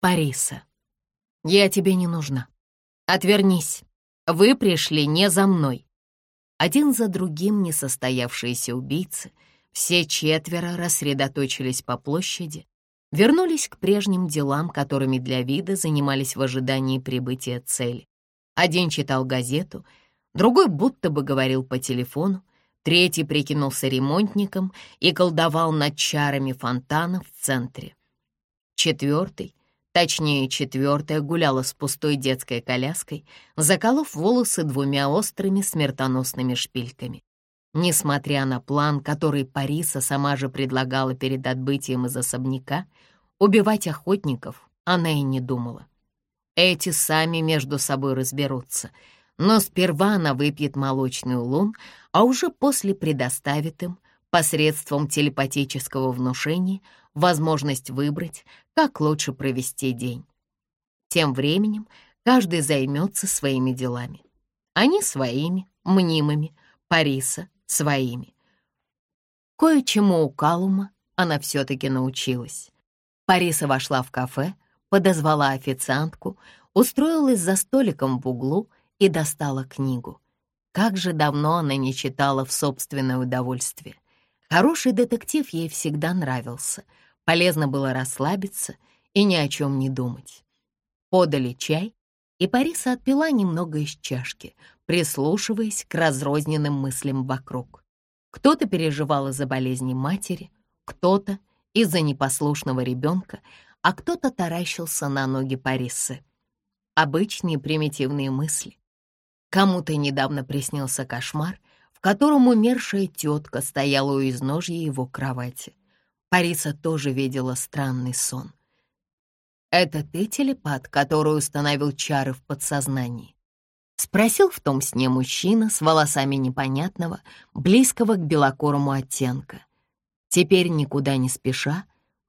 Париса. «Я тебе не нужна. Отвернись. Вы пришли не за мной». Один за другим несостоявшиеся убийцы, все четверо рассредоточились по площади, вернулись к прежним делам, которыми для вида занимались в ожидании прибытия цели. Один читал газету, другой будто бы говорил по телефону, третий прикинулся ремонтником и колдовал над чарами фонтана в центре. Четвертый Точнее, четвертая гуляла с пустой детской коляской, заколов волосы двумя острыми смертоносными шпильками. Несмотря на план, который Париса сама же предлагала перед отбытием из особняка, убивать охотников она и не думала. Эти сами между собой разберутся, но сперва она выпьет молочный улун, а уже после предоставит им, посредством телепатического внушения, возможность выбрать, как лучше провести день. Тем временем каждый займется своими делами. Они своими, мнимыми, Париса своими. Кое-чему у Калума она все-таки научилась. Париса вошла в кафе, подозвала официантку, устроилась за столиком в углу и достала книгу. Как же давно она не читала в собственное удовольствие. Хороший детектив ей всегда нравился — Полезно было расслабиться и ни о чем не думать. Подали чай, и Париса отпила немного из чашки, прислушиваясь к разрозненным мыслям вокруг. Кто-то переживал из-за болезни матери, кто-то из-за непослушного ребенка, а кто-то таращился на ноги Парисы. Обычные примитивные мысли. Кому-то недавно приснился кошмар, в котором умершая тетка стояла у изножья его кровати. Париса тоже видела странный сон. «Это ты телепат, который установил чары в подсознании?» Спросил в том сне мужчина с волосами непонятного, близкого к белокорому оттенка. Теперь, никуда не спеша,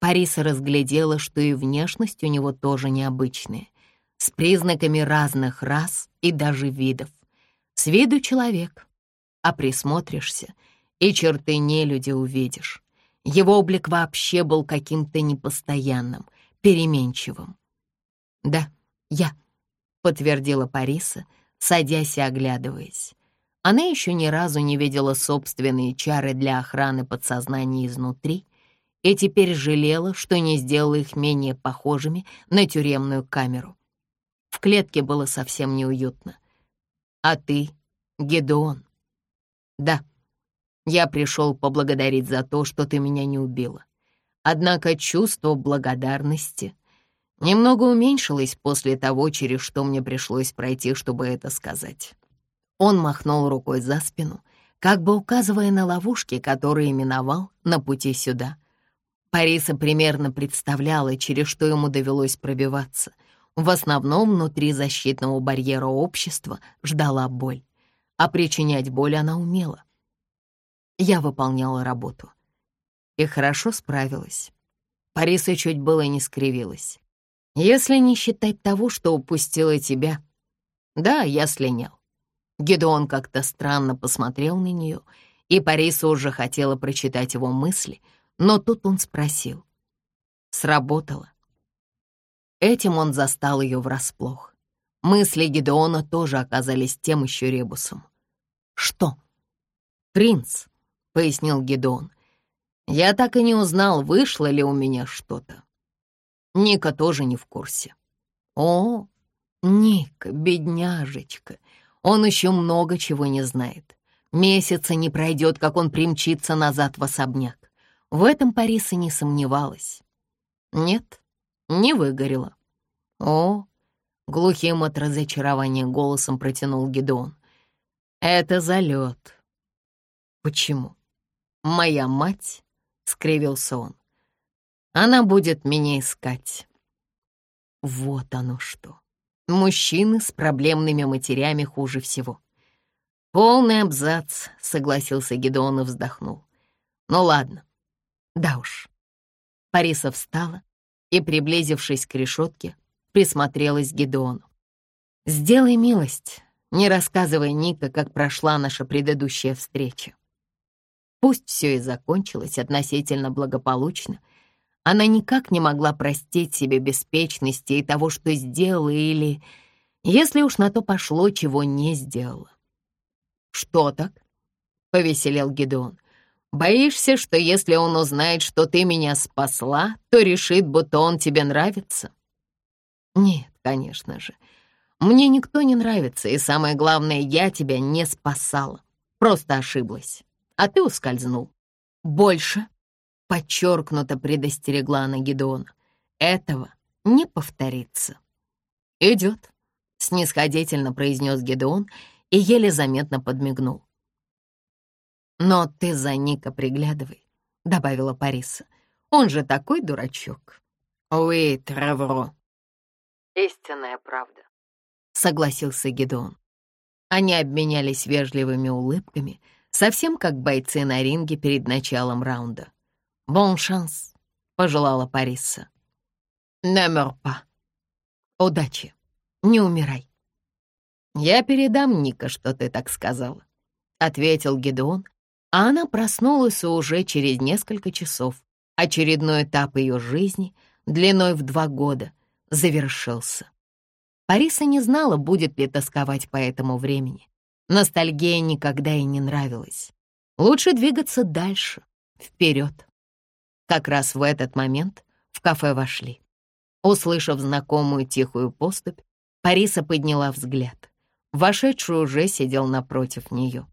Париса разглядела, что и внешность у него тоже необычная, с признаками разных рас и даже видов. С виду человек, а присмотришься, и черты нелюдя увидишь. Его облик вообще был каким-то непостоянным, переменчивым. «Да, я», — подтвердила Париса, садясь и оглядываясь. Она еще ни разу не видела собственные чары для охраны подсознания изнутри и теперь жалела, что не сделала их менее похожими на тюремную камеру. В клетке было совсем неуютно. «А ты, Гедеон?» «Да», я пришел поблагодарить за то, что ты меня не убила. Однако чувство благодарности немного уменьшилось после того, через что мне пришлось пройти, чтобы это сказать. Он махнул рукой за спину, как бы указывая на ловушки, которые именовал на пути сюда. Париса примерно представляла, через что ему довелось пробиваться. В основном внутри защитного барьера общества ждала боль. А причинять боль она умела — я выполняла работу. И хорошо справилась. Париса чуть было не скривилась. Если не считать того, что упустила тебя. Да, я слинял. Гедеон как-то странно посмотрел на нее, и Париса уже хотела прочитать его мысли, но тут он спросил. Сработало. Этим он застал ее врасплох. Мысли Гедеона тоже оказались тем еще ребусом. «Что?» «Принц», — пояснил Гедон. «Я так и не узнал, вышло ли у меня что-то. Ника тоже не в курсе». «О, Ника, бедняжечка, он еще много чего не знает. Месяца не пройдет, как он примчится назад в особняк. В этом Париса не сомневалась. Нет, не выгорела. О, глухим от разочарования голосом протянул Гедон. Это залет. Почему? «Моя мать?» — скривился он. «Она будет меня искать». Вот оно что. Мужчины с проблемными матерями хуже всего. «Полный абзац», — согласился Гедеон и вздохнул. «Ну ладно, да уж». Париса встала и, приблизившись к решетке, присмотрелась к Гедеону. «Сделай милость, не рассказывай Ника, как прошла наша предыдущая встреча. Пусть все и закончилось относительно благополучно, Она никак не могла простить себе беспечности и того, что сделала, или, если уж на то пошло, чего не сделала. «Что так?» — повеселел Гедеон. «Боишься, что если он узнает, что ты меня спасла, то решит, будто он тебе нравится?» «Нет, конечно же. Мне никто не нравится, и самое главное, я тебя не спасала. Просто ошиблась. А ты ускользнул. Больше, подчеркнуто предостерегла она Гедеона, этого не повторится. «Идет», — снисходительно произнес Гедеон и еле заметно подмигнул. «Но ты за Ника приглядывай», — добавила Париса. «Он же такой дурачок». «Уи, Тревро». «Истинная правда», — согласился Гедеон. Они обменялись вежливыми улыбками, совсем как бойцы на ринге перед началом раунда. «Бон шанс», — пожелала Париса. «Не па». «Удачи, не умирай». «Я передам Ника, что ты так сказала», — ответил Гедеон, а она проснулась уже через несколько часов. Очередной этап ее жизни, длиной в два года, завершился. Париса не знала, будет ли тосковать по этому времени. Ностальгия никогда ей не нравилась. Лучше двигаться дальше, вперед. Как раз в этот момент в кафе вошли. Услышав знакомую тихую поступь, Париса подняла взгляд. Вошедший уже сидел напротив нее.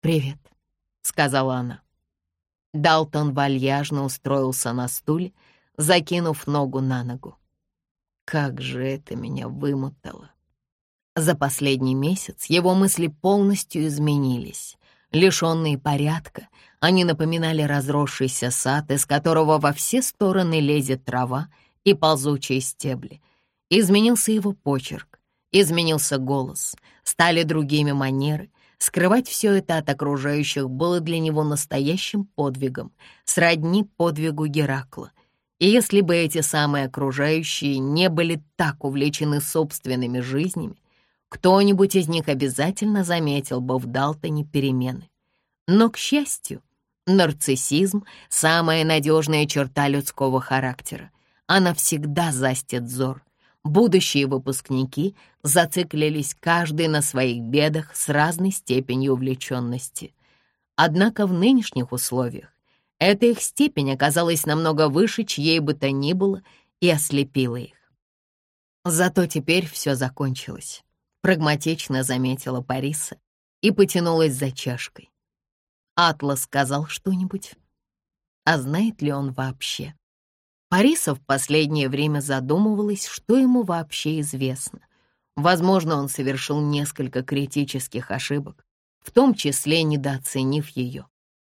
«Привет», — сказала она. Далтон вальяжно устроился на стуле, закинув ногу на ногу. Как же это меня вымотало. За последний месяц его мысли полностью изменились. Лишенные порядка, они напоминали разросшийся сад, из которого во все стороны лезет трава и ползучие стебли. Изменился его почерк, изменился голос, стали другими манеры. Скрывать все это от окружающих было для него настоящим подвигом, сродни подвигу Геракла. И если бы эти самые окружающие не были так увлечены собственными жизнями, кто-нибудь из них обязательно заметил бы в Далтоне перемены. Но, к счастью, нарциссизм — самая надежная черта людского характера. Она всегда застит взор. Будущие выпускники зациклились каждый на своих бедах с разной степенью увлеченности. Однако в нынешних условиях эта их степень оказалась намного выше чьей бы то ни было и ослепила их. Зато теперь все закончилось, прагматично заметила Париса и потянулась за чашкой. Атлас сказал что-нибудь? А знает ли он вообще? Париса в последнее время задумывалась, что ему вообще известно. Возможно, он совершил несколько критических ошибок, в том числе недооценив ее.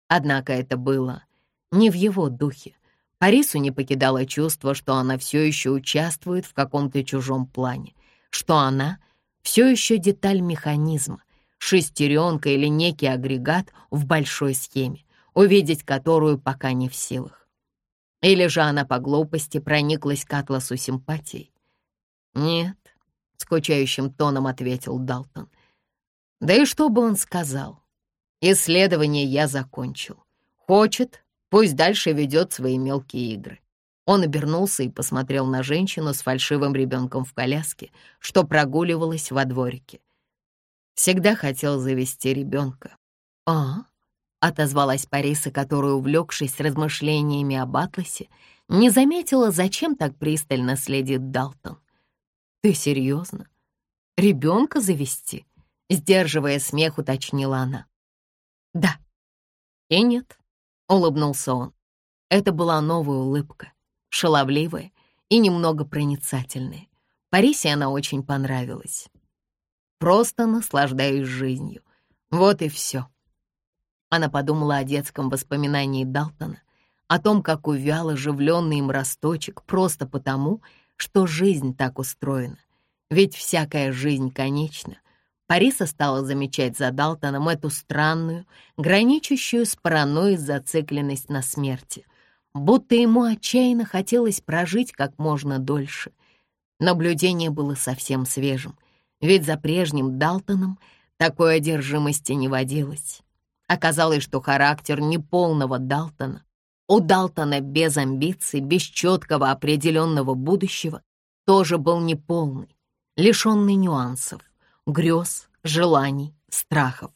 Однако это было не в его духе. Парису не покидало чувство, что она все еще участвует в каком-то чужом плане, что она все еще деталь механизма, шестеренка или некий агрегат в большой схеме, увидеть которую пока не в силах. Или же она по глупости прониклась к Атласу симпатией? «Нет», — скучающим тоном ответил Далтон. «Да и что бы он сказал? Исследование я закончил. Хочет, Пусть дальше ведет свои мелкие игры. Он обернулся и посмотрел на женщину с фальшивым ребенком в коляске, что прогуливалась во дворике. Всегда хотел завести ребенка. «А?» — отозвалась Париса, которая, увлекшись размышлениями об Атласе, не заметила, зачем так пристально следит Далтон. «Ты серьезно? Ребенка завести?» — сдерживая смех, уточнила она. «Да». «И нет», улыбнулся он. Это была новая улыбка, шаловливая и немного проницательная. Парисе она очень понравилась. Просто наслаждаюсь жизнью. Вот и все. Она подумала о детском воспоминании Далтона, о том, как увял оживленный им росточек просто потому, что жизнь так устроена. Ведь всякая жизнь конечна — Париса стала замечать за Далтоном эту странную, граничащую с паранойей зацикленность на смерти, будто ему отчаянно хотелось прожить как можно дольше. Наблюдение было совсем свежим, ведь за прежним Далтоном такой одержимости не водилось. Оказалось, что характер неполного Далтона У Далтона без амбиций, без четкого определенного будущего тоже был неполный, лишенный нюансов, грез, желаний, страхов.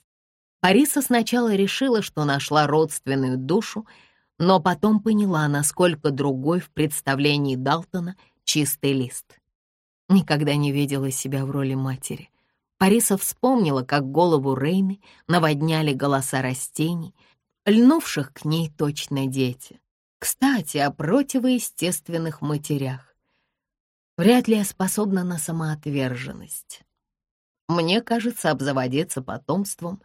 Париса сначала решила, что нашла родственную душу, но потом поняла, насколько другой в представлении Далтона чистый лист. Никогда не видела себя в роли матери. Париса вспомнила, как голову Рейны наводняли голоса растений, льнувших к ней точно дети. Кстати, о противоестественных матерях. Вряд ли я способна на самоотверженность. Мне кажется, обзаводиться потомством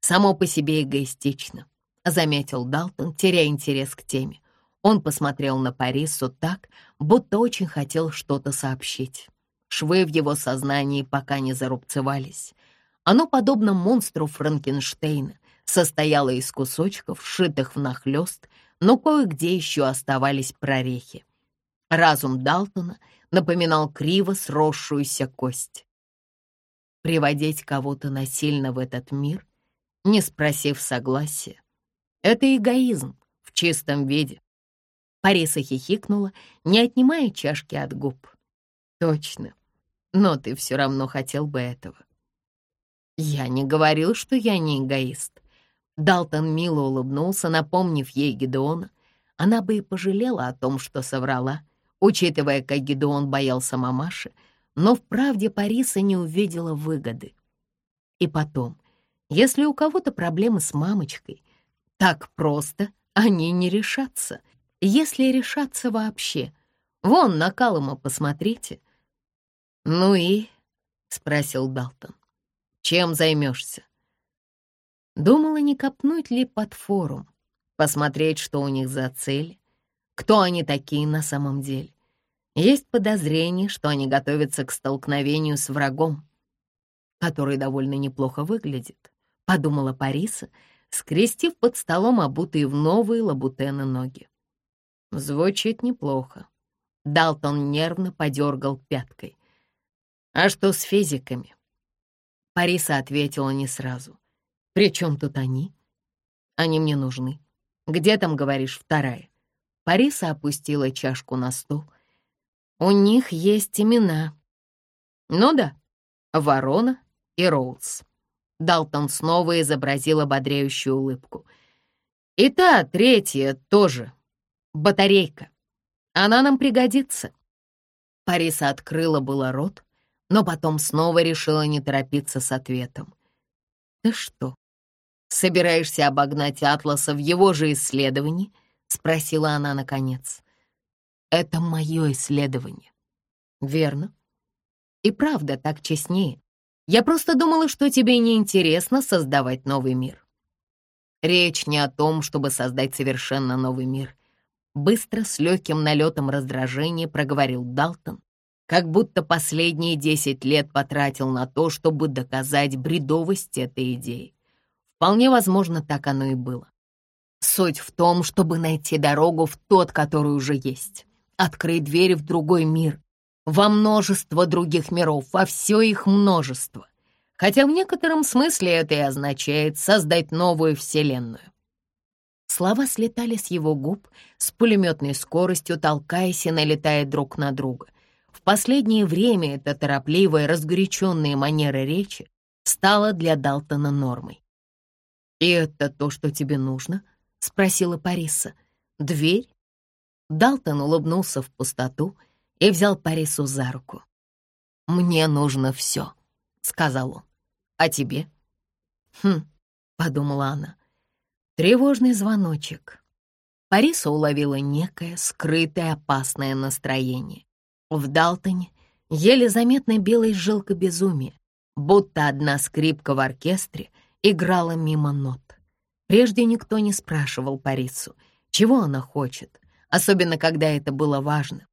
само по себе эгоистично, заметил Далтон, теряя интерес к теме. Он посмотрел на Парису так, будто очень хотел что-то сообщить. Швы в его сознании пока не зарубцевались. Оно, подобно монстру Франкенштейна, состояло из кусочков, сшитых внахлёст, но кое-где еще оставались прорехи. Разум Далтона напоминал криво сросшуюся кость. Приводить кого-то насильно в этот мир, не спросив согласия, это эгоизм в чистом виде. Париса хихикнула, не отнимая чашки от губ. «Точно, но ты все равно хотел бы этого». «Я не говорил, что я не эгоист. Далтон мило улыбнулся, напомнив ей Гедеона. Она бы и пожалела о том, что соврала, учитывая, как Гедеон боялся мамаши, но в правде Париса не увидела выгоды. И потом, если у кого-то проблемы с мамочкой, так просто они не решатся, если решатся вообще. Вон на Калыма посмотрите. «Ну и?» — спросил Далтон. «Чем займешься?» Думала, не копнуть ли под форум, посмотреть, что у них за цель, кто они такие на самом деле. Есть подозрение, что они готовятся к столкновению с врагом, который довольно неплохо выглядит, подумала Париса, скрестив под столом обутые в новые лабутены ноги. Звучит неплохо. Далтон нервно подергал пяткой. «А что с физиками?» Париса ответила не сразу. «При чем тут они?» «Они мне нужны. Где там, говоришь, вторая?» Париса опустила чашку на стол. «У них есть имена». «Ну да, Ворона и Роуз». Далтон снова изобразил ободряющую улыбку. «И та, третья, тоже. Батарейка. Она нам пригодится». Париса открыла было рот, но потом снова решила не торопиться с ответом. «Ты что, собираешься обогнать Атласа в его же исследовании?» — спросила она наконец. «Это мое исследование». «Верно. И правда, так честнее. Я просто думала, что тебе не интересно создавать новый мир». Речь не о том, чтобы создать совершенно новый мир. Быстро, с легким налетом раздражения проговорил Далтон, как будто последние десять лет потратил на то, чтобы доказать бредовость этой идеи. Вполне возможно, так оно и было. Суть в том, чтобы найти дорогу в тот, который уже есть. Открыть двери в другой мир, во множество других миров, во все их множество. Хотя в некотором смысле это и означает создать новую вселенную. Слова слетали с его губ с пулеметной скоростью, толкаясь и налетая друг на друга. В последнее время эта торопливая, разгоряченная манера речи стала для Далтона нормой. «И это то, что тебе нужно?» — спросила Париса. «Дверь?» Далтон улыбнулся в пустоту и взял Парису за руку. «Мне нужно все», — сказал он. «А тебе?» «Хм», — подумала она. Тревожный звоночек. Париса уловила некое скрытое опасное настроение. В Далтоне еле заметной белой жилка безумия, будто одна скрипка в оркестре — играла мимо нот. Прежде никто не спрашивал Парису, чего она хочет, особенно когда это было важно.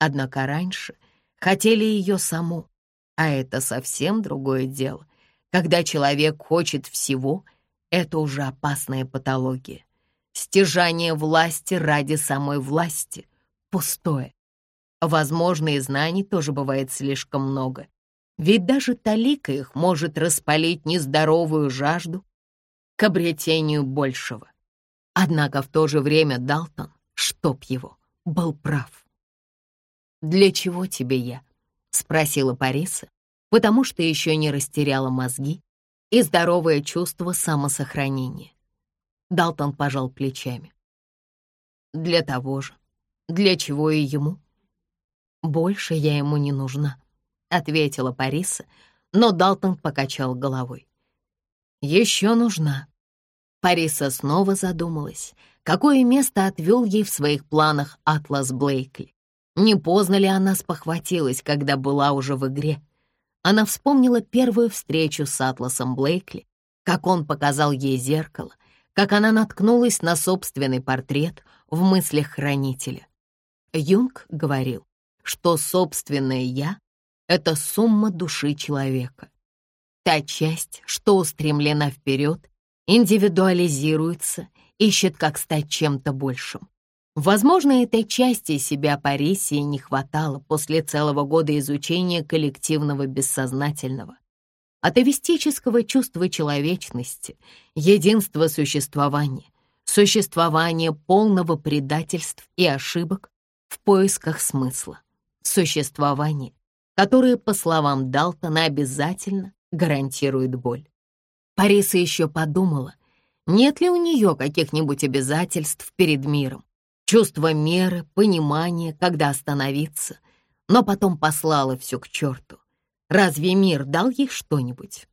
Однако раньше хотели ее саму, а это совсем другое дело. Когда человек хочет всего, это уже опасная патология. Стяжание власти ради самой власти — пустое. Возможно, и знаний тоже бывает слишком много, ведь даже талика их может распалить нездоровую жажду к обретению большего. Однако в то же время Далтон, чтоб его, был прав. «Для чего тебе я?» — спросила Париса, потому что еще не растеряла мозги и здоровое чувство самосохранения. Далтон пожал плечами. «Для того же, для чего и ему?» «Больше я ему не нужна», — ответила Париса, но Далтон покачал головой. «Еще нужна». Париса снова задумалась, какое место отвел ей в своих планах Атлас Блейкли. Не поздно ли она спохватилась, когда была уже в игре? Она вспомнила первую встречу с Атласом Блейкли, как он показал ей зеркало, как она наткнулась на собственный портрет в мыслях хранителя. Юнг говорил, что собственное «я» — это сумма души человека. Та часть, что устремлена вперед, индивидуализируется, ищет, как стать чем-то большим. Возможно, этой части себя Парисии не хватало после целого года изучения коллективного бессознательного, атовистического чувства человечности, единства существования, существования полного предательств и ошибок в поисках смысла, существования, которое, по словам Далтона, обязательно гарантирует боль. Париса еще подумала, нет ли у нее каких-нибудь обязательств перед миром, чувство меры, понимание, когда остановиться, но потом послала все к черту. Разве мир дал ей что-нибудь?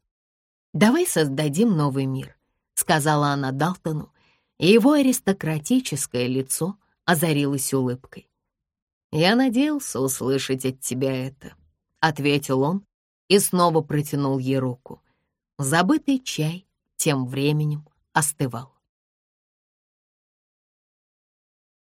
«Давай создадим новый мир», — сказала она Далтону, и его аристократическое лицо озарилось улыбкой. «Я надеялся услышать от тебя это», — ответил он и снова протянул ей руку. Забытый чай тем временем остывал.